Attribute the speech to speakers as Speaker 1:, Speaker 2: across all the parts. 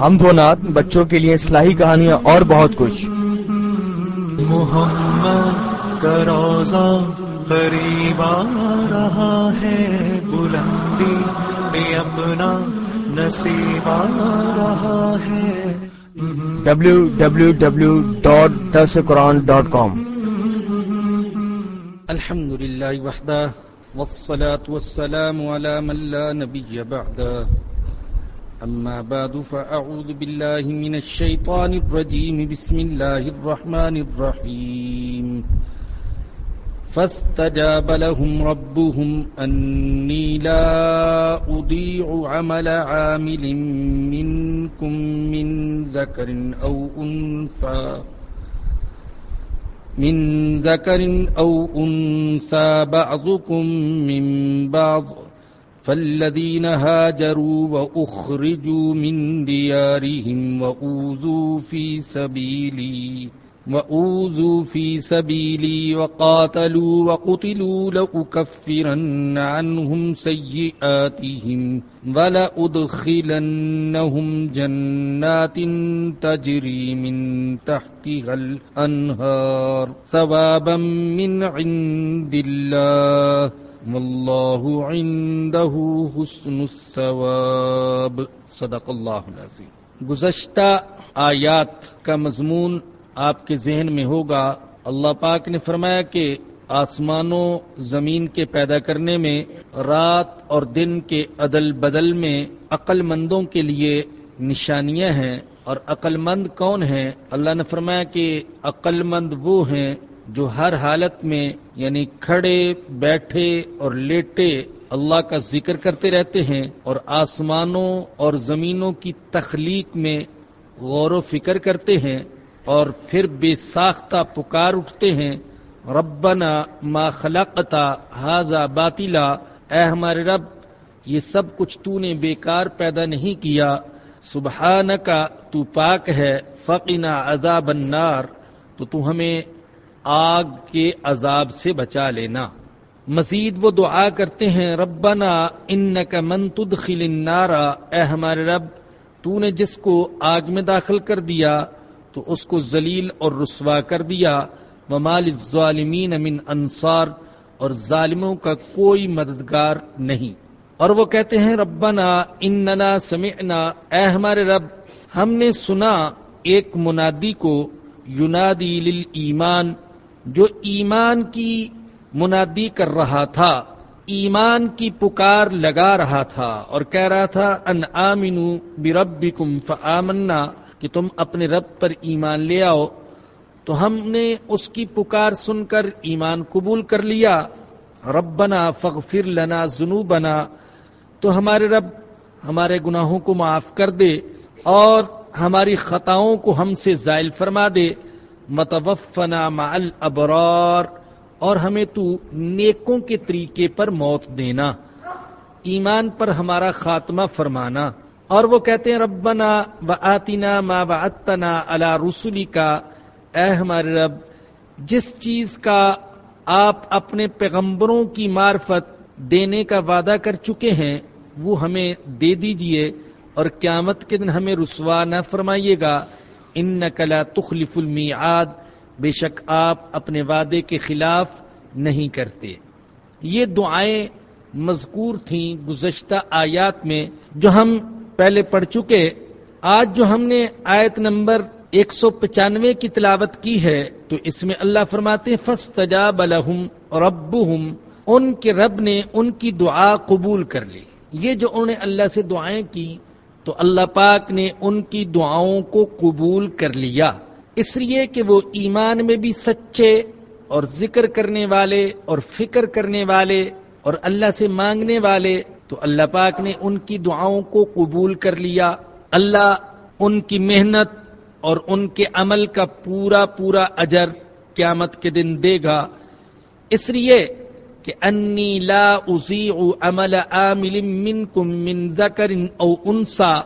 Speaker 1: ہم دو نات بچوں کے لیے اصلاحی کہانیاں اور بہت کچھ۔
Speaker 2: محمد کا روزہ قریب آ رہا ہے بلندی میں اپنا نصیب آ رہا ہے۔
Speaker 1: ڈبلو ڈبلو ڈبلو ڈاٹ درس قرآن ڈاٹ کام
Speaker 3: الحمد لله وحده والصلاة والسلام على من لا نبي بعده أما بعد فأعوذ بالله من الشيطان الرجيم. بسم الله الرحمن الرحيم. فاستجاب لهم ربهم أني لا أضيع عمل عامل منكم من ذكر أو أنثى. من ذكر أو أنثى بعضكم من بعض. فالذين هاجروا وأخرجوا من ديارهم وأوذوا في سبيلي وأوذوا في سبيلي وقاتلوا وقتلوا لأكفرن عنهم سيئاتهم ولأدخلنهم جنات تجري من تحتها الأنهار ثوابا من عند الله والله عنده حسن الثواب. صدق اللہ العظیم. گزشتہ آیات کا مضمون آپ کے ذہن میں ہوگا. اللہ پاک نے فرمایا کہ آسمانوں زمین کے پیدا کرنے میں، رات اور دن کے عدل بدل میں عقل مندوں کے لیے نشانیاں ہیں. اور عقل مند کون ہیں؟ اللہ نے فرمایا کہ عقل مند وہ ہیں جو ہر حالت میں یعنی کھڑے، بیٹھے اور لیٹے اللہ کا ذکر کرتے رہتے ہیں اور آسمانوں اور زمینوں کی تخلیق میں غور و فکر کرتے ہیں اور پھر بے ساختہ پکار اٹھتے ہیں، ربنا ما خلقتا ہاضا باطلا، اے ہمارے رب، یہ سب کچھ تو نے بیکار پیدا نہیں کیا سبحان کا تو پاک ہے، فقنا عذاب النار، تو تو ہمیں آگ کے عذاب سے بچا لینا۔ مزید وہ دعا کرتے ہیں، ربنا انکا من تدخل النار، اے ہمارے رب، تو نے جس کو آگ میں داخل کر دیا، تو اس کو ذلیل اور رسوا کر دیا۔ ومال الظالمین من انصار، اور ظالموں کا کوئی مددگار نہیں۔ اور وہ کہتے ہیں، ربنا اننا سمعنا، اے ہمارے رب، ہم نے سنا، ایک منادی کو ینادی للایمان جو ایمان کی منادی کر رہا تھا، ایمان کی پکار لگا رہا تھا اور کہہ رہا تھا، ان آمنو بربکم فآمنا، کہ تم اپنے رب پر ایمان لے آؤ۔ تو ہم نے اس کی پکار سن کر ایمان قبول کر لیا۔ ربنا فغفر لنا ذنوبنا۔ تو ہمارے رب ہمارے گناہوں کو معاف کر دے اور ہماری خطاؤں کو ہم سے زائل فرما دے۔ متوفنا مع الابرار، اور ہمیں تو نیکوں کے طریقے پر موت دینا، ایمان پر ہمارا خاتمہ فرمانا۔ اور وہ کہتے ہیں، ربنا و آتینا ما وعدتنا علی رسولی کا اے ہمارے رب، جس چیز کا آپ اپنے پیغمبروں کی معرفت دینے کا وعدہ کر چکے ہیں، وہ ہمیں دے دیجیے، اور قیامت کے دن ہمیں رسوا نہ فرمائیے گا۔ ان لا تخلف المیعاد، بے شک آپ اپنے وعدے کے خلاف نہیں کرتے۔ یہ دعائیں مذکور تھیں گزشتہ آیات میں جو ہم پہلے پڑھ چکے۔ آج جو ہم نے آیت نمبر ایک سو پچانوے کی تلاوت کی ہے، تو اس میں اللہ فرماتے فس تجاب الحم رب ان کے رب نے ان کی دعا قبول کر لی۔ یہ جو انہوں نے اللہ سے دعائیں کی تو اللہ پاک نے ان کی دعاؤں کو قبول کر لیا۔ اس لیے کہ وہ ایمان میں بھی سچے اور ذکر کرنے والے اور فکر کرنے والے اور اللہ سے مانگنے والے تو اللہ پاک نے ان کی دعاؤں کو قبول کر لیا۔ اللہ ان کی محنت اور ان کے عمل کا پورا پورا اجر قیامت کے دن دے گا۔ اس لیے کہ انی لا اضیع عمل عامل منکم من ذکر او انسا۔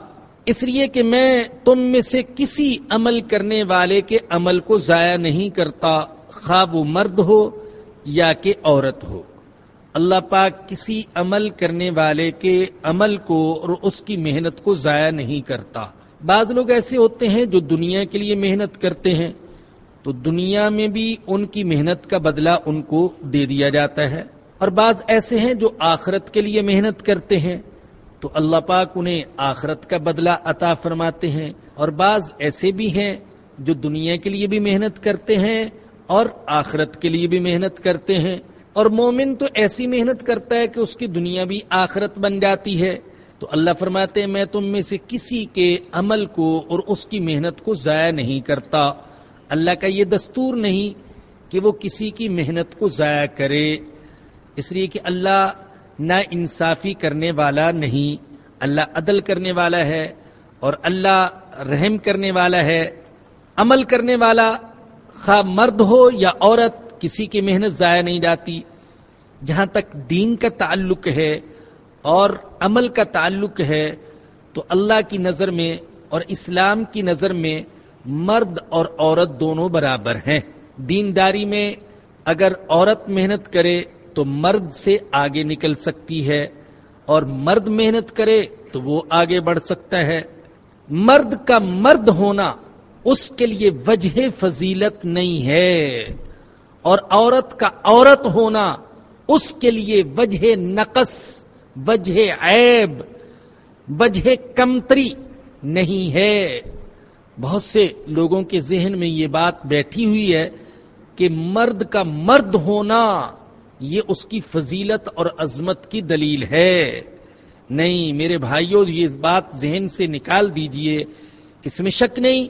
Speaker 3: اس لیے کہ میں تم میں سے کسی عمل کرنے والے کے عمل کو ضائع نہیں کرتا، خواب و مرد ہو یا کہ عورت ہو۔ اللہ پاک کسی عمل کرنے والے کے عمل کو اور اس کی محنت کو ضائع نہیں کرتا۔ بعض لوگ ایسے ہوتے ہیں جو دنیا کے لیے محنت کرتے ہیں، تو دنیا میں بھی ان کی محنت کا بدلہ ان کو دے دیا جاتا ہے۔ اور بعض ایسے ہیں جو آخرت کے لیے محنت کرتے ہیں، تو اللہ پاک انہیں آخرت کا بدلہ عطا فرماتے ہیں۔ اور بعض ایسے بھی ہیں جو دنیا کے لیے بھی محنت کرتے ہیں اور آخرت کے لیے بھی محنت کرتے ہیں۔ اور مومن تو ایسی محنت کرتا ہے کہ اس کی دنیا بھی آخرت بن جاتی ہے۔ تو اللہ فرماتے ہیں، میں تم میں سے کسی کے عمل کو اور اس کی محنت کو ضائع نہیں کرتا۔ اللہ کا یہ دستور نہیں کہ وہ کسی کی محنت کو ضائع کرے۔ اس لیے کہ اللہ نا انصافی کرنے والا نہیں، اللہ عدل کرنے والا ہے اور اللہ رحم کرنے والا ہے، عمل کرنے والا خواہ مرد ہو یا عورت، کسی کی محنت ضائع نہیں جاتی۔ جہاں تک دین کا تعلق ہے اور عمل کا تعلق ہے، تو اللہ کی نظر میں اور اسلام کی نظر میں مرد اور عورت دونوں برابر ہیں۔ دینداری میں اگر عورت محنت کرے تو مرد سے آگے نکل سکتی ہے اور مرد محنت کرے تو وہ آگے بڑھ سکتا ہے۔ مرد کا مرد ہونا اس کے لیے وجہ فضیلت نہیں ہے۔ اور عورت کا عورت ہونا اس کے لیے وجہ نقص، وجہ عیب، وجہ کمتری نہیں ہے۔ بہت سے لوگوں کے ذہن میں یہ بات بیٹھی ہوئی ہے کہ مرد کا مرد ہونا یہ اس کی فضیلت اور عظمت کی دلیل ہے۔ نہیں، میرے بھائیوں یہ بات ذہن سے نکال دیجیے اس میں شک نہیں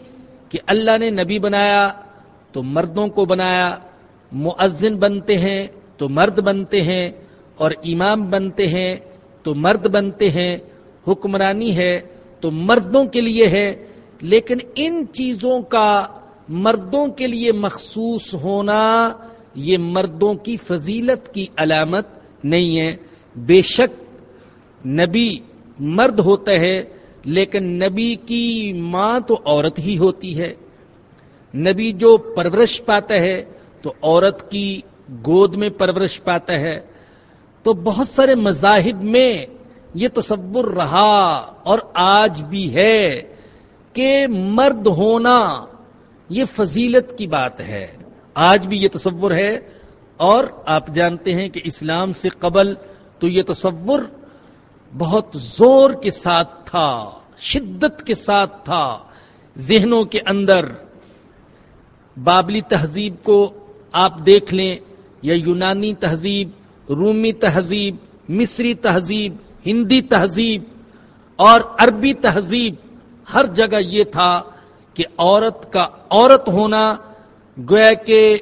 Speaker 3: کہ اللہ نے نبی بنایا تو مردوں کو بنایا معزن بنتے ہیں تو مرد بنتے ہیں، اور امام بنتے ہیں تو مرد بنتے ہیں۔ حکمرانی ہے تو مردوں کے لیے ہے، لیکن ان چیزوں کا مردوں کے لیے مخصوص ہونا یہ مردوں کی فضیلت کی علامت نہیں ہے۔ بے شک نبی مرد ہوتا ہے لیکن نبی کی ماں تو عورت ہی ہوتی ہے۔ نبی جو پرورش پاتا ہے تو عورت کی گود میں پرورش پاتا ہے تو بہت سارے مذاہب میں یہ تصور رہا اور آج بھی ہے کہ مرد ہونا یہ فضیلت کی بات ہے۔ آج بھی یہ تصور ہے اور آپ جانتے ہیں کہ اسلام سے قبل تو یہ تصور بہت زور کے ساتھ تھا، شدت کے ساتھ تھا، ذہنوں کے اندر۔ بابلی تہذیب کو آپ دیکھ لیں، یا یونانی تہذیب، رومی تہذیب، مصری تہذیب، ہندی تہذیب اور عربی تہذیب، ہر جگہ یہ تھا کہ عورت کا عورت ہونا گویا کہ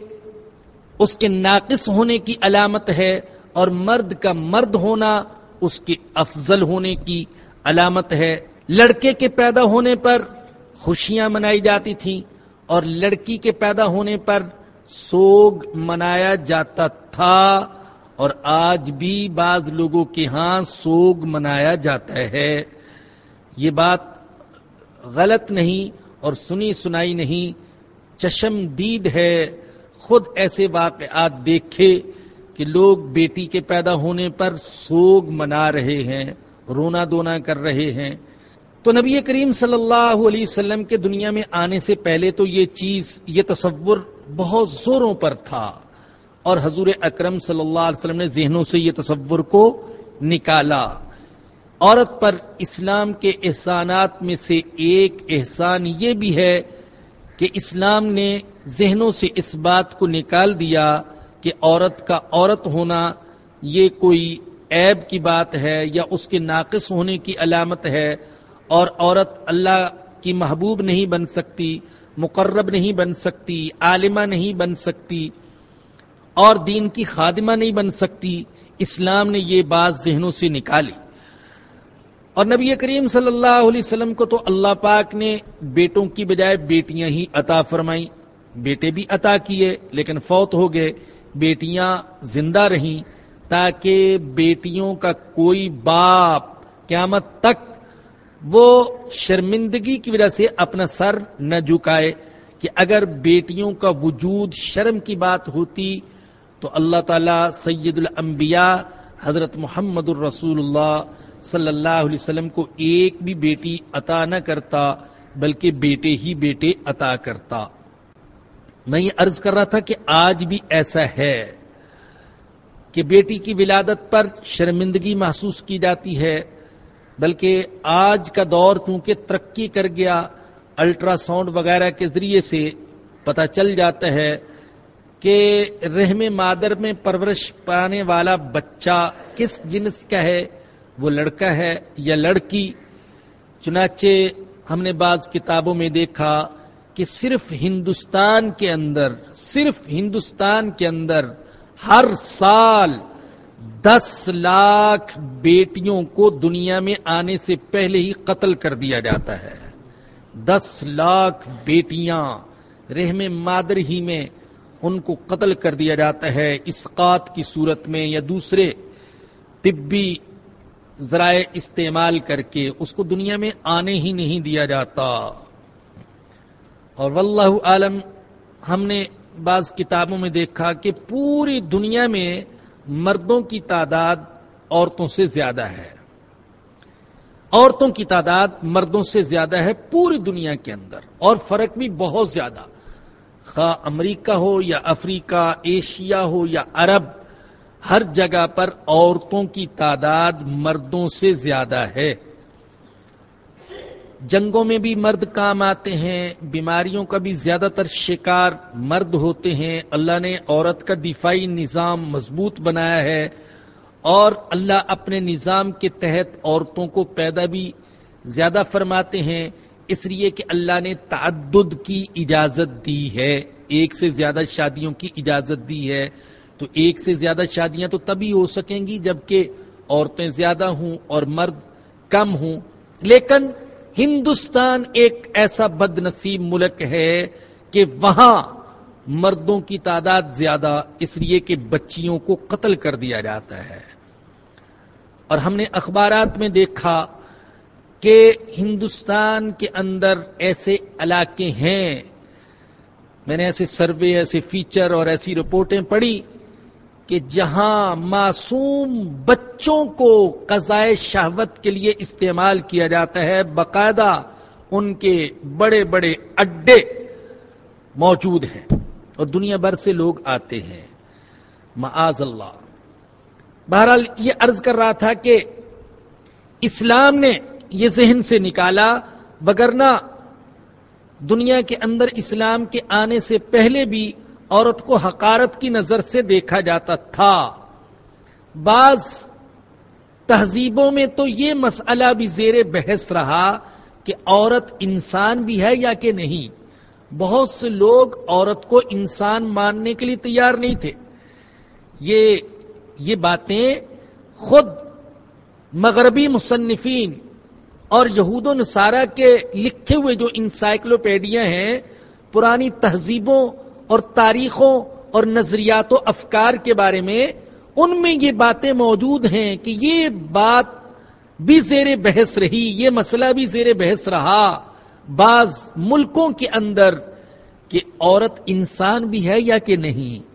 Speaker 3: اس کے ناقص ہونے کی علامت ہے اور مرد کا مرد ہونا اس کے افضل ہونے کی علامت ہے۔ لڑکے کے پیدا ہونے پر خوشیاں منائی جاتی تھیں اور لڑکی کے پیدا ہونے پر سوگ منایا جاتا تھا اور آج بھی بعض لوگوں کے ہاں سوگ منایا جاتا ہے۔ یہ بات غلط نہیں اور سنی سنائی نہیں چشم دید ہے، خود ایسے واقعات دیکھے کہ لوگ بیٹی کے پیدا ہونے پر سوگ منا رہے ہیں، رونا دونا کر رہے ہیں۔ تو نبی کریم صلی اللہ علیہ وسلم کے دنیا میں آنے سے پہلے تو یہ چیز، یہ تصور بہت زوروں پر تھا۔ اور حضور اکرم صلی اللہ علیہ وسلم نے ذہنوں سے یہ تصور کو نکالا۔ عورت پر اسلام کے احسانات میں سے ایک احسان یہ بھی ہے کہ اسلام نے ذہنوں سے اس بات کو نکال دیا کہ عورت کا عورت ہونا یہ کوئی عیب کی بات ہے یا اس کے ناقص ہونے کی علامت ہے اور عورت اللہ کی محبوب نہیں بن سکتی، مقرب نہیں بن سکتی، عالمہ نہیں بن سکتی اور دین کی خادمہ نہیں بن سکتی، اسلام نے یہ بات ذہنوں سے نکالی۔ اور نبی کریم صلی اللہ علیہ وسلم کو تو اللہ پاک نے بیٹوں کی بجائے بیٹیاں ہی عطا فرمائی بیٹے بھی عطا کیے، لیکن فوت ہو گئے۔ بیٹیاں زندہ رہیں تاکہ بیٹیوں کا کوئی باپ قیامت تک وہ شرمندگی کی وجہ سے اپنا سر نہ جھکائے کہ اگر بیٹیوں کا وجود شرم کی بات ہوتی تو اللہ تعالی سید الانبیاء حضرت محمد الرسول اللہ صلی اللہ علیہ وسلم کو ایک بھی بیٹی عطا نہ کرتا، بلکہ بیٹے ہی بیٹے عطا کرتا۔ میں یہ عرض کر رہا تھا کہ آج بھی ایسا ہے کہ بیٹی کی ولادت پر شرمندگی محسوس کی جاتی ہے، بلکہ آج کا دور چونکہ ترقی کر گیا الٹرا ساؤنڈ وغیرہ کے ذریعے سے پتہ چل جاتا ہے کہ رحم مادر میں پرورش پانے والا بچہ کس جنس کا ہے وہ لڑکا ہے یا لڑکی، چنانچہ ہم نے بعض کتابوں میں دیکھا کہ صرف ہندوستان کے اندر، صرف ہندوستان کے اندر ہر سال دس لاکھ بیٹیوں کو دنیا میں آنے سے پہلے ہی قتل کر دیا جاتا ہے۔ دس لاکھ بیٹیاں رحم مادر ہی میں ان کو قتل کر دیا جاتا ہے۔ اسقات کی صورت میں یا دوسرے طبی ذرائع استعمال کر کے اس کو دنیا میں آنے ہی نہیں دیا جاتا۔ اور واللہ عالم، ہم نے بعض کتابوں میں دیکھا کہ پوری دنیا میں مردوں کی تعداد عورتوں سے زیادہ ہے۔ عورتوں کی تعداد مردوں سے زیادہ ہے پوری دنیا کے اندر، اور فرق بھی بہت زیادہ۔ خواہ امریکہ ہو یا افریقہ، ایشیا ہو یا عرب ہر جگہ پر عورتوں کی تعداد مردوں سے زیادہ ہے۔ جنگوں میں بھی مرد کام آتے ہیں، بیماریوں کا بھی زیادہ تر شکار مرد ہوتے ہیں۔ اللہ نے عورت کا دفاعی نظام مضبوط بنایا ہے اور اللہ اپنے نظام کے تحت عورتوں کو پیدا بھی زیادہ فرماتے ہیں۔ اس لیے کہ اللہ نے تعدد کی اجازت دی ہے۔ ایک سے زیادہ شادیوں کی اجازت دی ہے۔ تو ایک سے زیادہ شادیاں تو تبھی ہو سکیں گی جبکہ عورتیں زیادہ ہوں اور مرد کم ہوں۔ لیکن ہندوستان ایک ایسا بد نصیب ملک ہے کہ وہاں مردوں کی تعداد زیادہ اس لیے کہ بچیوں کو قتل کر دیا جاتا ہے۔ اور ہم نے اخبارات میں دیکھا کہ ہندوستان کے اندر ایسے علاقے ہیں۔ میں نے ایسے سروے، ایسے فیچر اور ایسی رپورٹیں پڑھی کہ جہاں معصوم بچوں کو قضائے شہوت کے لیے استعمال کیا جاتا ہے، باقاعدہ ان کے بڑے بڑے اڈے موجود ہیں۔ اور دنیا بھر سے لوگ آتے ہیں۔ معاذ اللہ۔ بہرحال یہ عرض کر رہا تھا کہ اسلام نے یہ ذہن سے نکالا بگرنا دنیا کے اندر اسلام کے آنے سے پہلے بھی عورت کو حقارت کی نظر سے دیکھا جاتا تھا۔ بعض تہذیبوں میں تو یہ مسئلہ بھی زیر بحث رہا کہ عورت انسان بھی ہے یا کہ نہیں۔ بہت سے لوگ عورت کو انسان ماننے کے لیے تیار نہیں تھے۔ یہ یہ باتیں خود مغربی مصنفین اور یہود و نصارہ کے لکھے ہوئے جو انسائکلوپیڈیا ہیں، پرانی تہذیبوں اور تاریخوں اور نظریات و افکار کے بارے میں ان میں یہ باتیں موجود ہیں کہ یہ بات بھی زیر بحث رہی، یہ مسئلہ بھی زیر بحث رہا بعض ملکوں کے اندر کہ عورت انسان بھی ہے یا کہ نہیں۔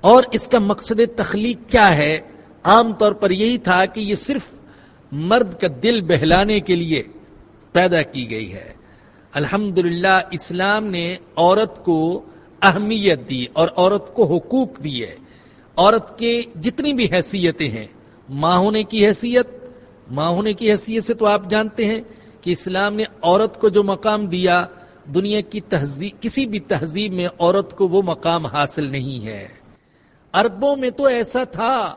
Speaker 3: اور اس کا مقصد تخلیق کیا ہے؟ عام طور پر یہی تھا کہ یہ صرف مرد کا دل بہلانے کے لیے پیدا کی گئی ہے۔ الحمد اسلام نے عورت کو اہمیت دی اور عورت کو حقوق دیے۔ عورت کے جتنی بھی حیثیتیں ہیں، ماں ہونے کی حیثیت، ماں ہونے کی حیثیت سے تو آپ جانتے ہیں کہ اسلام نے عورت کو جو مقام دیا، دنیا کی تہذیب، کسی بھی تہذیب میں عورت کو وہ مقام حاصل نہیں ہے۔ اربوں میں تو ایسا تھا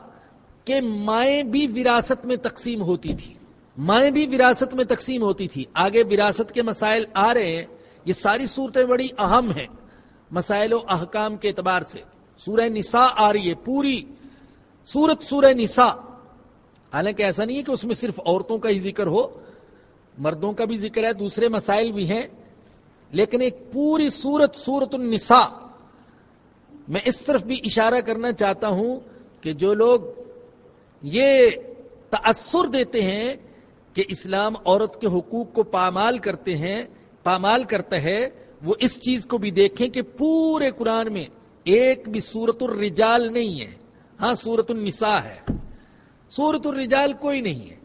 Speaker 3: کہ مائیں بھی وراثت میں تقسیم ہوتی تھی۔ مائیں بھی وراثت میں تقسیم ہوتی تھی۔ آگے وراثت کے مسائل آ رہے ہیں، یہ ساری صورتیں بڑی اہم ہیں۔ مسائل و احکام کے اعتبار سے۔ سورہ نساء آ رہی ہے، پوری سورت سورہ نساء۔ حالانکہ ایسا نہیں ہے کہ اس میں صرف عورتوں کا ہی ذکر ہو، مردوں کا بھی ذکر ہے، دوسرے مسائل بھی ہیں، لیکن ایک پوری سورت سورت النساء۔ میں اس طرف بھی اشارہ کرنا چاہتا ہوں کہ جو لوگ یہ تأثر دیتے ہیں کہ اسلام عورت کے حقوق کو پامال کرتے ہیں، پامال کرتا ہے وہ اس چیز کو بھی دیکھیں کہ پورے قرآن میں ایک بھی سورت الرجال نہیں ہے۔ ہاں سورت النساء ہے۔ سورت الرجال کوئی نہیں ہے۔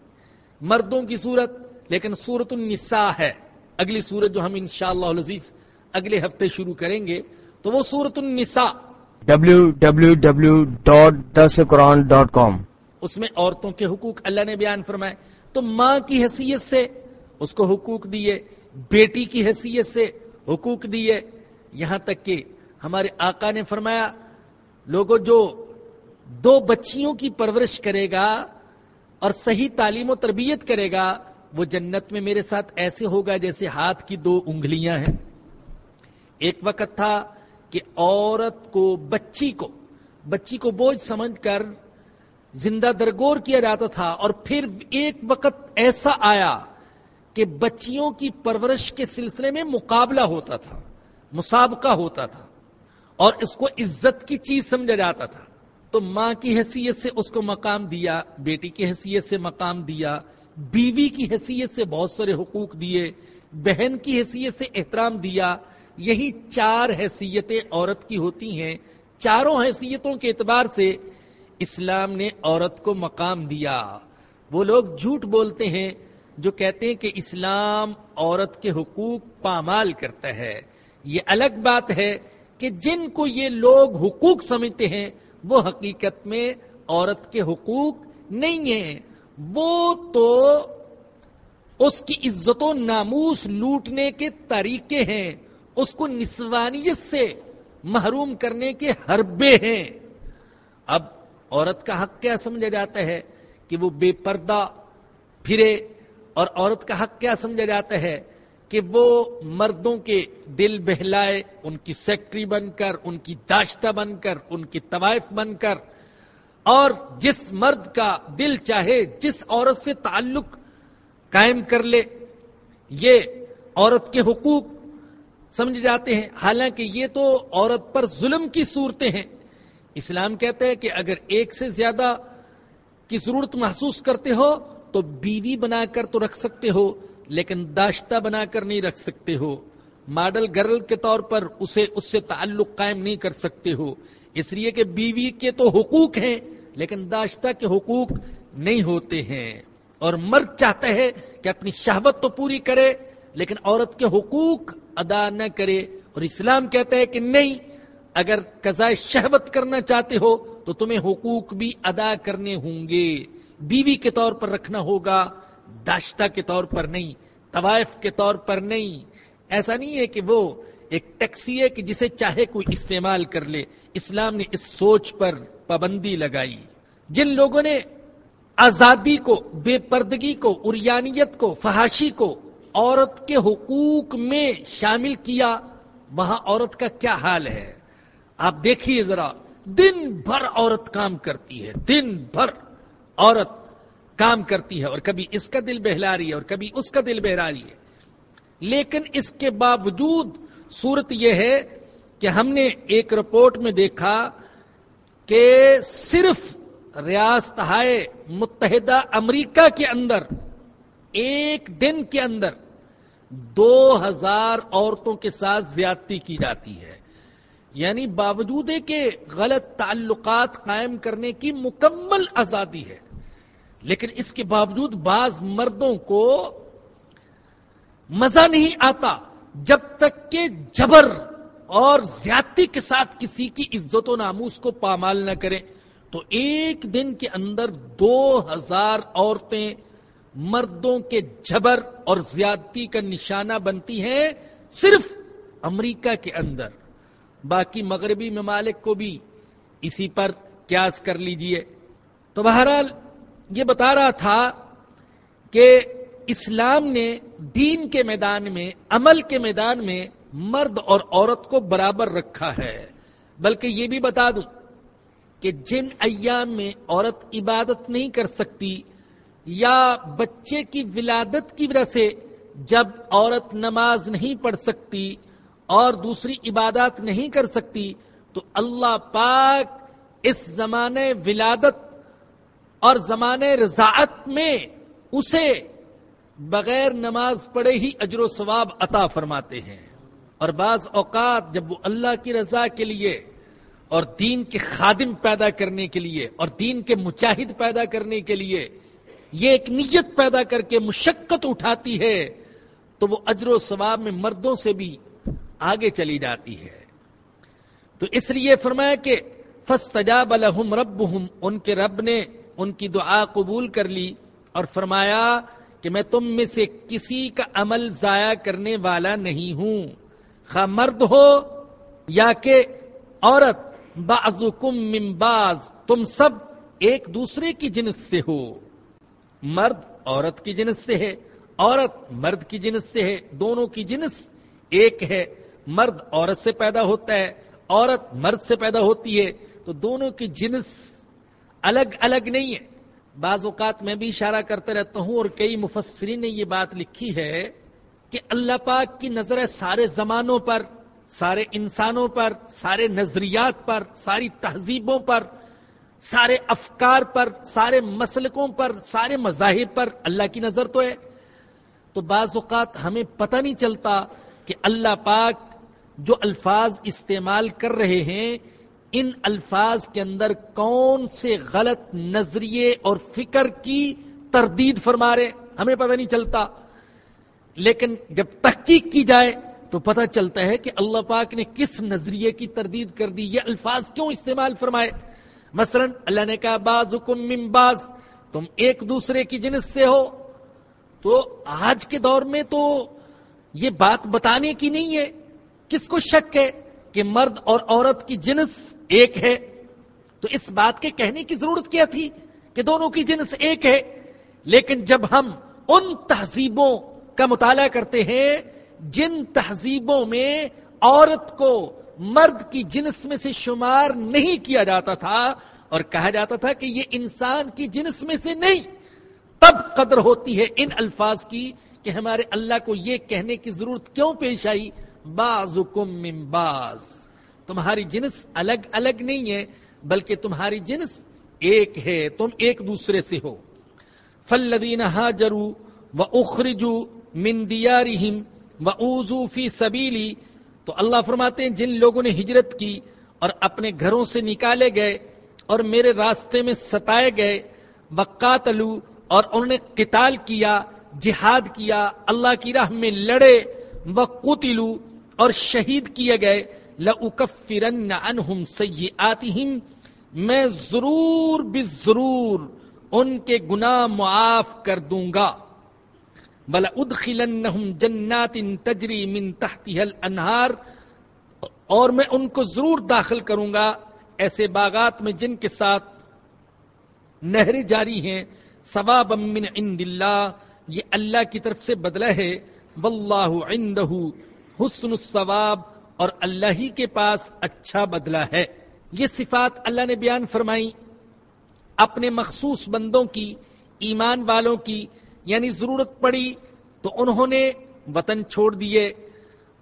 Speaker 3: مردوں کی صورت لیکن سورت النساء ہے۔ اگلی سورت جو ہم انشاءاللہ العزیز اگلے ہفتے شروع کریں گے تو وہ سورت النساء۔
Speaker 1: www.dasquran.com
Speaker 3: اس میں عورتوں کے حقوق اللہ نے بیان فرمائے تو ماں کی حیثیت سے اس کو حقوق دیے بیٹی کی حیثیت سے حقوق دیے یہاں تک کہ ہمارے آقا نے فرمایا لوگوں جو دو بچیوں کی پرورش کرے گا اور صحیح تعلیم و تربیت کرے گا، وہ جنت میں میرے ساتھ ایسے ہوگا جیسے ہاتھ کی دو انگلیاں ہیں۔ ایک وقت تھا کہ عورت کو، بچی کو بچی کو بوجھ سمجھ کر زندہ درگور کیا جاتا تھا اور پھر ایک وقت ایسا آیا کہ بچیوں کی پرورش کے سلسلے میں مقابلہ ہوتا تھا، مسابقہ ہوتا تھا، اور اس کو عزت کی چیز سمجھا جاتا تھا۔ تو ماں کی حیثیت سے اس کو مقام دیا، بیٹی کی حیثیت سے مقام دیا، بیوی کی حیثیت سے بہت سارے حقوق دیے، بہن کی حیثیت سے احترام دیا۔ یہی چار حیثیتیں عورت کی ہوتی ہیں۔ چاروں حیثیتوں کے اعتبار سے اسلام نے عورت کو مقام دیا۔ وہ لوگ جھوٹ بولتے ہیں جو کہتے ہیں کہ اسلام عورت کے حقوق پامال کرتا ہے۔ یہ الگ بات ہے کہ جن کو یہ لوگ حقوق سمجھتے ہیں، وہ حقیقت میں عورت کے حقوق نہیں ہیں۔ وہ تو اس کی عزت و ناموس لوٹنے کے طریقے ہیں، اس کو نسوانیت سے محروم کرنے کے حربے ہیں۔ اب عورت کا حق کیا سمجھا جاتا ہے کہ وہ بے پردہ پھرے اور عورت کا حق کیا سمجھا جاتا ہے کہ وہ مردوں کے دل بہلائے، ان کی سیکٹری بن کر، ان کی داشتہ بن کر، ان کی طوائف بن کر۔ اور جس مرد کا دل چاہے، جس عورت سے تعلق قائم کر لے، یہ عورت کے حقوق سمجھ جاتے ہیں۔ حالانکہ یہ تو عورت پر ظلم کی صورتیں ہیں۔ اسلام کہتے ہیں کہ اگر ایک سے زیادہ کی ضرورت محسوس کرتے ہو تو بیوی بنا کر تو رکھ سکتے ہو، لیکن داشتہ بنا کر نہیں رکھ سکتے ہو۔ ماڈل گرل کے طور پر اسے، اس سے تعلق قائم نہیں کر سکتے ہو۔ اس لیے کہ بیوی کے تو حقوق ہیں، لیکن داشتہ کے حقوق نہیں ہوتے ہیں۔ اور مرد چاہتا ہے کہ اپنی شہبت تو پوری کرے، لیکن عورت کے حقوق ادا نہ کرے۔ اور اسلام کہتا ہے کہ نہیں، اگر قضاء شہبت کرنا چاہتے ہو تو تمہیں حقوق بھی ادا کرنے ہوں گے۔ بیوی کے طور پر رکھنا ہوگا، داشتہ کے طور پر نہیں، طوائف کے طور پر نہیں۔ ایسا نہیں ہے کہ وہ ایک ٹیکسی ہے کہ جسے چاہے کوئی استعمال کر لے۔ اسلام نے اس سوچ پر پابندی لگائی۔ جن لوگوں نے آزادی کو، بے پردگی کو اریانیت کو، فحاشی کو عورت کے حقوق میں شامل کیا، وہاں عورت کا کیا حال ہے؟ آپ دیکھیے ذرا، دن بھر عورت کام کرتی ہے، دن بھر۔ عورت کام کرتی ہے اور کبھی اس کا دل بہلا رہی ہے اور کبھی اس کا دل بہلا رہی ہے۔ لیکن اس کے باوجود صورت یہ ہے کہ ہم نے ایک رپورٹ میں دیکھا کہ صرف ریاستہائے متحدہ امریکہ کے اندر، ایک دن کے اندر دو ہزار عورتوں کے ساتھ زیادتی کی جاتی ہے۔ یعنی باوجود کہ غلط تعلقات قائم کرنے کی مکمل آزادی ہے۔ لیکن اس کے باوجود بعض مردوں کو مزہ نہیں آتا جب تک کہ جبر اور زیادتی کے ساتھ کسی کی عزت و ناموس کو پامال نہ کریں تو ایک دن کے اندر دو ہزار عورتیں مردوں کے جبر اور زیادتی کا نشانہ بنتی ہیں صرف امریکہ کے اندر۔ باقی مغربی ممالک کو بھی اسی پر قیاس کر لیجیے۔ تو بہرحال یہ بتا رہا تھا کہ اسلام نے دین کے میدان میں، عمل کے میدان میں مرد اور عورت کو برابر رکھا ہے۔ بلکہ یہ بھی بتا دوں کہ جن ایام میں عورت عبادت نہیں کر سکتی یا بچے کی ولادت کی وجہ سے جب عورت نماز نہیں پڑھ سکتی اور دوسری عبادات نہیں کر سکتی تو اللہ پاک اس زمانے ولادت اور زمانے رضاعت میں اسے بغیر نماز پڑھے ہی اجر و ثواب عطا فرماتے ہیں۔ اور بعض اوقات جب وہ اللہ کی رضا کے لیے اور دین کے خادم پیدا کرنے کے لیے اور دین کے مجاہد پیدا کرنے کے لیے یہ ایک نیت پیدا کر کے مشقت اٹھاتی ہے، تو وہ اجر و ثواب میں مردوں سے بھی آگے چلی جاتی ہے۔ تو اس لیے فرمایا کہ فس تجاب الحم رب ان کے رب نے ان کی دعا قبول کر لی اور فرمایا کہ میں تم میں سے کسی کا عمل ضائع کرنے والا نہیں ہوں۔ خواہ مرد ہو یا کہ عورت من باز تم سب ایک دوسرے کی جنس سے ہو۔ مرد عورت کی جنس سے ہے، عورت مرد کی جنس سے ہے، دونوں کی جنس ایک ہے۔ مرد عورت سے پیدا ہوتا ہے، عورت مرد سے پیدا ہوتی ہے، تو دونوں کی جنس الگ الگ نہیں ہے۔ بعض اوقات میں بھی اشارہ کرتا رہتا ہوں اور کئی مفسرین نے یہ بات لکھی ہے کہ اللہ پاک کی نظر ہے سارے زمانوں پر، سارے انسانوں پر، سارے نظریات پر، ساری تہذیبوں پر، سارے افکار پر، سارے مسلکوں پر، سارے مذاہب پر اللہ کی نظر تو ہے۔ تو بعض اوقات ہمیں پتہ نہیں چلتا کہ اللہ پاک جو الفاظ استعمال کر رہے ہیں ان الفاظ کے اندر کون سے غلط نظریے اور فکر کی تردید فرما رہے ہمیں پتہ نہیں چلتا۔ لیکن جب تحقیق کی جائے تو پتہ چلتا ہے کہ اللہ پاک نے کس نظریے کی تردید کر دی، یہ الفاظ کیوں استعمال فرمائے؟ مثلا اللہ نے کہا باز حکم من باز تم ایک دوسرے کی جنس سے ہو۔ تو آج کے دور میں تو یہ بات بتانے کی نہیں ہے۔ کس کو شک ہے؟ کہ مرد اور عورت کی جنس ایک ہے۔ تو اس بات کے کہنے کی ضرورت کیا تھی کہ دونوں کی جنس ایک ہے؟ لیکن جب ہم ان تہذیبوں کا مطالعہ کرتے ہیں، جن تہذیبوں میں عورت کو مرد کی جنس میں سے شمار نہیں کیا جاتا تھا، اور کہا جاتا تھا کہ یہ انسان کی جنس میں سے نہیں، تب قدر ہوتی ہے ان الفاظ کی کہ ہمارے اللہ کو یہ کہنے کی ضرورت کیوں پیش آئی؟ باز من باز تمہاری جنس الگ الگ نہیں ہے، بلکہ تمہاری جنس ایک ہے، تم ایک دوسرے سے ہو۔ فلدین حاجرو و اخرجو من و اوزو فی سبیلی۔ تو اللہ فرماتے ہیں، جن لوگوں نے ہجرت کی اور اپنے گھروں سے نکالے گئے اور میرے راستے میں ستائے گئے وقاتلو اور انہوں نے قتال کیا، جہاد کیا، اللہ کی راہ میں لڑے وقتلو اور شہید کیے گئے، لَأُكَفِّرَنَّ عَنْهُمْ سَيِّئَاتِهِمْ، میں ضرور بھی ضرور ان کے گناہ معاف کر دوں گا۔ بلا ادخلنہم جنات تجری من تحتها الانہار اور میں ان کو ضرور داخل کروں گا۔ ایسے باغات میں جن کے ساتھ نہریں جاری ہیں، ثوابا من عند اللہ، یہ اللہ کی طرف سے بدلہ ہے۔ واللہ عنده حسن الثواب اور اللہ ہی کے پاس اچھا بدلہ ہے۔ یہ صفات اللہ نے بیان فرمائی اپنے مخصوص بندوں کی، ایمان والوں کی یعنی ضرورت پڑی تو انہوں نے وطن چھوڑ دیے۔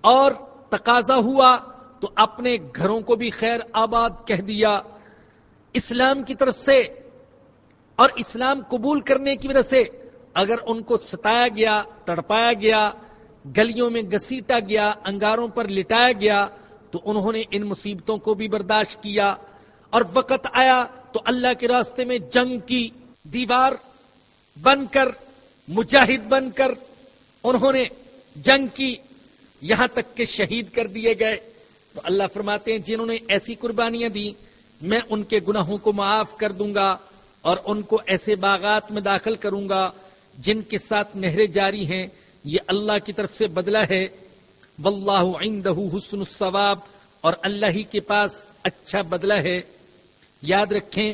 Speaker 3: اور تقاضا ہوا تو اپنے گھروں کو بھی خیر آباد کہہ دیا۔ اسلام کی طرف سے اور اسلام قبول کرنے کی وجہ سے اگر ان کو ستایا گیا، تڑپایا گیا گلیوں میں گسیٹا گیا، انگاروں پر لٹایا گیا، تو انہوں نے ان مصیبتوں کو بھی برداشت کیا۔ اور وقت آیا تو اللہ کے راستے میں جنگ کی، دیوار بن کر، مجاہد بن کر انہوں نے جنگ کی۔ یہاں تک کہ شہید کر دیے گئے۔ تو اللہ فرماتے ہیں، جنہوں نے ایسی قربانیاں دی میں ان کے گناہوں کو معاف کر دوں گا اور ان کو ایسے باغات میں داخل کروں گا جن کے ساتھ نہریں جاری ہیں۔ یہ اللہ کی طرف سے بدلہ ہے۔ واللہ عنده حسن الثواب اور اللہ ہی کے پاس اچھا بدلہ ہے۔ یاد رکھیں،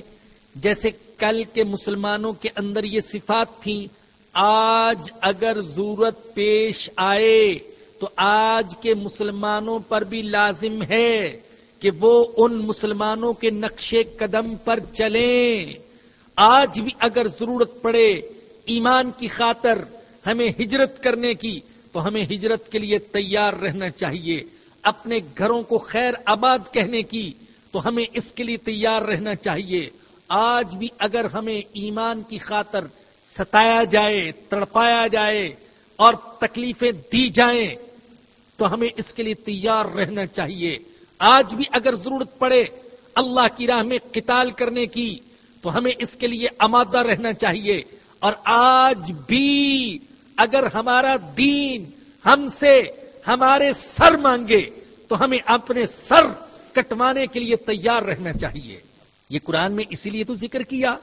Speaker 3: جیسے کل کے مسلمانوں کے اندر یہ صفات تھیں، آج اگر ضرورت پیش آئے تو آج کے مسلمانوں پر بھی لازم ہے کہ وہ ان مسلمانوں کے نقش قدم پر چلیں۔ آج بھی اگر ضرورت پڑے ایمان کی خاطر ہمیں ہجرت کرنے کی، تو ہمیں ہجرت کے لیے تیار رہنا چاہیے۔ اپنے گھروں کو خیر آباد کہنے کی، تو ہمیں اس کے لیے تیار رہنا چاہیے۔ آج بھی اگر ہمیں ایمان کی خاطر ستایا جائے، تڑپایا جائے اور تکلیفیں دی جائیں، تو ہمیں اس کے لیے تیار رہنا چاہیے۔ آج بھی اگر ضرورت پڑے اللہ کی راہ میں قتال کرنے کی، تو ہمیں اس کے لیے آمادہ رہنا چاہیے۔ اور آج بھی اگر ہمارا دین ہم سے ہمارے سر مانگے تو ہمیں اپنے سر کٹوانے کے لیے تیار رہنا چاہیے۔ یہ قرآن میں اسی لیے تو ذکر کیا۔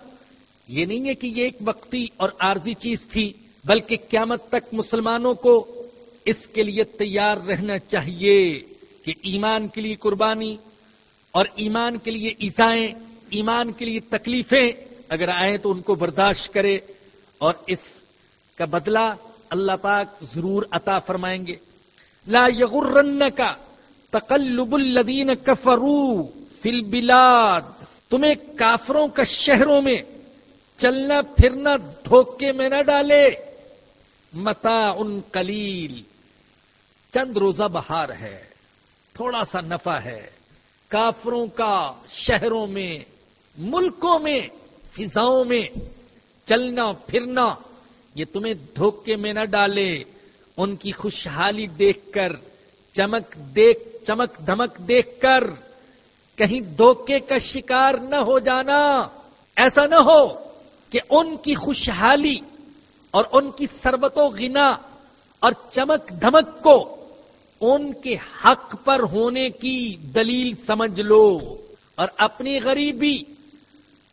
Speaker 3: یہ نہیں ہے کہ یہ ایک وقتی اور عارضی چیز تھی، بلکہ قیامت تک مسلمانوں کو اس کے لیے تیار رہنا چاہیے کہ ایمان کے لیے قربانی اور ایمان کے لیے ایزائیں، ایمان کے لیے تکلیفیں اگر آئیں تو ان کو برداشت کرے اور اس کا بدلہ اللہ پاک ضرور عطا فرمائیں گے۔ لا یغرن کا تقلب الذین کفروا فی البلاد۔ تمہیں کافروں کا شہروں میں چلنا پھرنا دھوکے میں نہ ڈالے۔ متا ان کلیل چند روزہ بہار ہے۔ تھوڑا سا نفع ہے۔ کافروں کا شہروں میں، ملکوں میں، فضاؤں میں چلنا پھرنا یہ تمہیں دھوکے میں نہ ڈالے۔ ان کی خوشحالی دیکھ کر، چمک دیکھ، چمک دمک دیکھ کر، کہیں دھوکے کا شکار نہ ہو جانا۔ ایسا نہ ہو کہ ان کی خوشحالی اور ان کی سربت و غنا اور چمک دھمک کو ان کے حق پر ہونے کی دلیل سمجھ لو۔ اور اپنی غریبی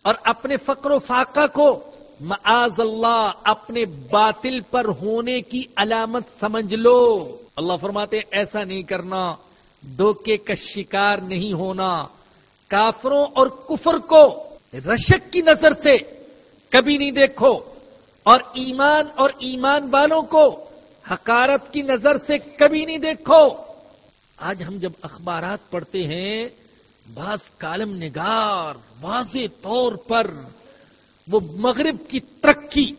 Speaker 3: اور اپنے فقر و فاقہ کو معاذ اللہ اپنے باطل پر ہونے کی علامت سمجھ لو۔ اللہ فرماتے ایسا نہیں کرنا، دھوکے کا شکار نہیں ہونا۔ کافروں اور کفر کو رشک کی نظر سے کبھی نہیں دیکھو۔ اور ایمان اور ایمان والوں کو حکارت کی نظر سے کبھی نہیں دیکھو۔ آج ہم جب اخبارات پڑھتے ہیں، بعض کالم نگار واضح طور پر وہ مغرب کی ترقی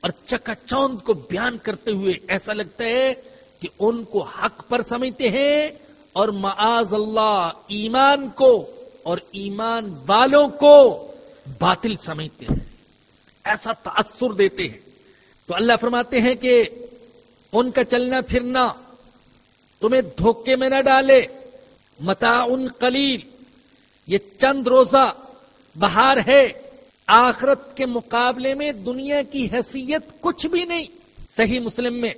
Speaker 3: اور چکا چوند کو بیان کرتے ہوئے ایسا لگتا ہے کہ ان کو حق پر سمجھتے ہیں اور معاذ اللہ ایمان کو اور ایمان والوں کو باطل سمجھتے ہیں۔ ایسا تاثر دیتے ہیں۔ تو اللہ فرماتے ہیں کہ ان کا چلنا پھرنا تمہیں دھوکے میں نہ ڈالے۔ متا ان کلیل یہ چند روزہ بہار ہے۔ آخرت کے مقابلے میں دنیا کی حیثیت کچھ بھی نہیں۔ صحیح مسلم میں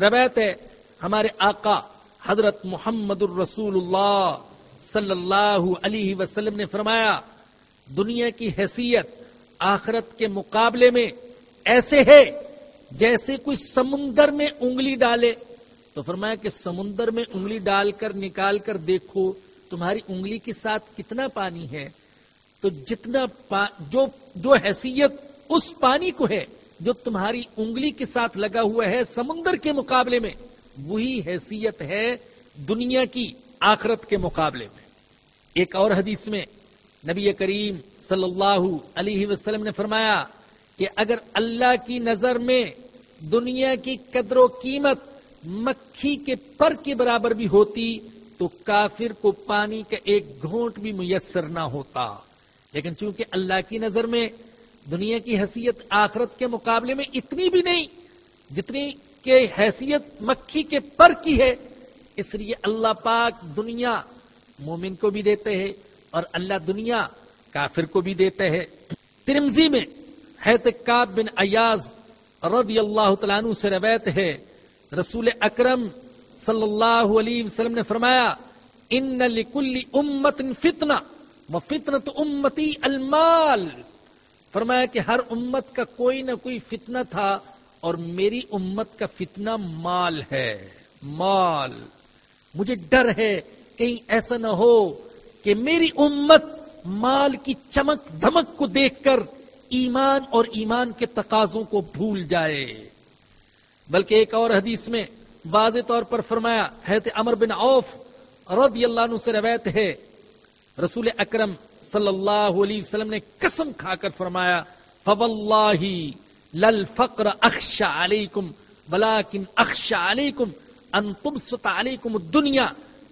Speaker 3: روایت ہے، ہمارے آقا حضرت محمد الرسول اللہ صلی اللہ علیہ وسلم نے فرمایا، دنیا کی حیثیت آخرت کے مقابلے میں ایسے ہے، جیسے کوئی سمندر میں انگلی ڈالے۔ تو فرمایا کہ سمندر میں انگلی ڈال کر نکال کر دیکھو، تمہاری انگلی کے ساتھ کتنا پانی ہے؟ تو جتنا پا جو جو حیثیت اس پانی کو ہے جو تمہاری انگلی کے ساتھ لگا ہوا ہے سمندر کے مقابلے میں، وہی حیثیت ہے دنیا کی آخرت کے مقابلے میں۔ ایک اور حدیث میں نبی کریم صلی اللہ علیہ وسلم نے فرمایا کہ اگر اللہ کی نظر میں دنیا کی قدر و قیمت مکھی کے پر کے برابر بھی ہوتی تو کافر کو پانی کا ایک گھونٹ بھی میسر نہ ہوتا۔ لیکن چونکہ اللہ کی نظر میں دنیا کی حیثیت آخرت کے مقابلے میں اتنی بھی نہیں جتنی کہ حیثیت مکھی کے پر کی ہے، اس لیے اللہ پاک دنیا مومن کو بھی دیتے ہیں اور اللہ دنیا کافر کو بھی دیتے ہیں۔ ترمزی میں کاب بن ایاز رضی اللہ تعالیٰ عنہ سے روایت ہے، رسول اکرم صلی اللہ علیہ وسلم نے فرمایا، ان لکل امت فتنہ و فتنت امتی المال۔ فرمایا کہ ہر امت کا کوئی نہ کوئی فتنہ تھا اور میری امت کا فتنہ مال ہے۔ مال۔ مجھے ڈر ہے کہیں ایسا نہ ہو کہ میری امت مال کی چمک دھمک کو دیکھ کر ایمان اور ایمان کے تقاضوں کو بھول جائے۔ بلکہ ایک اور حدیث میں واضح طور پر فرمایا حیرت امر بن عوف رضی اللہ عنہ سے روایت ہے رسول اکرم صلی اللہ علیہ وسلم نے قسم کھا کر فرمایا فو اللہ لل فقر اخشا علیکم بلاکن اخشا علیکم ان تبسط علیکم الدنیا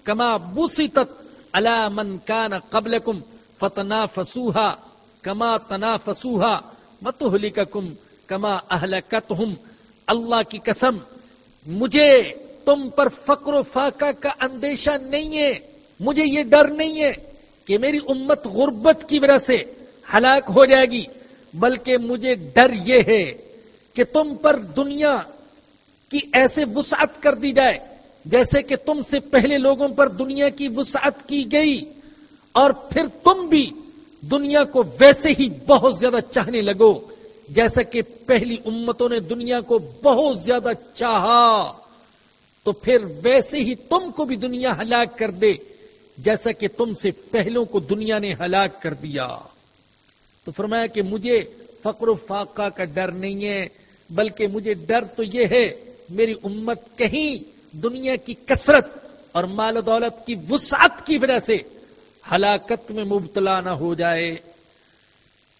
Speaker 3: کما بسطت علی من کان قبلکم فتنافسوها کما تنافسوها وتهلكکم کما اہلکتہم۔ اللہ کی قسم، مجھے تم پر فقر و فاقہ کا اندیشہ نہیں ہے، مجھے یہ ڈر نہیں ہے۔ کہ میری امت غربت کی وجہ سے ہلاک ہو جائے گی، بلکہ مجھے ڈر یہ ہے کہ تم پر دنیا کی ایسے وسعت کر دی جائے جیسے کہ تم سے پہلے لوگوں پر دنیا کی وسعت کی گئی اور پھر تم بھی دنیا کو ویسے ہی بہت زیادہ چاہنے لگو جیسا کہ پہلی امتوں نے دنیا کو بہت زیادہ چاہا تو پھر ویسے ہی تم کو بھی دنیا ہلاک کر دے۔ جیسا کہ تم سے پہلوں کو دنیا نے ہلاک کر دیا۔ تو فرمایا کہ مجھے فقر و فاقہ کا ڈر نہیں ہے، بلکہ مجھے ڈر تو یہ ہے، میری امت کہیں دنیا کی کثرت اور مال و دولت کی وسعت کی وجہ سے ہلاکت میں مبتلا نہ ہو جائے۔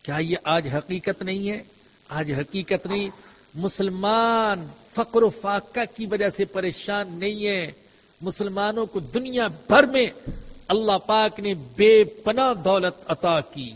Speaker 3: کیا یہ آج حقیقت نہیں ہے؟ آج حقیقت نہیں۔ مسلمان فقر و فاقہ کی وجہ سے پریشان نہیں ہے مسلمانوں کو دنیا بھر میں اللہ پاک نے بے پناہ دولت عطا کی۔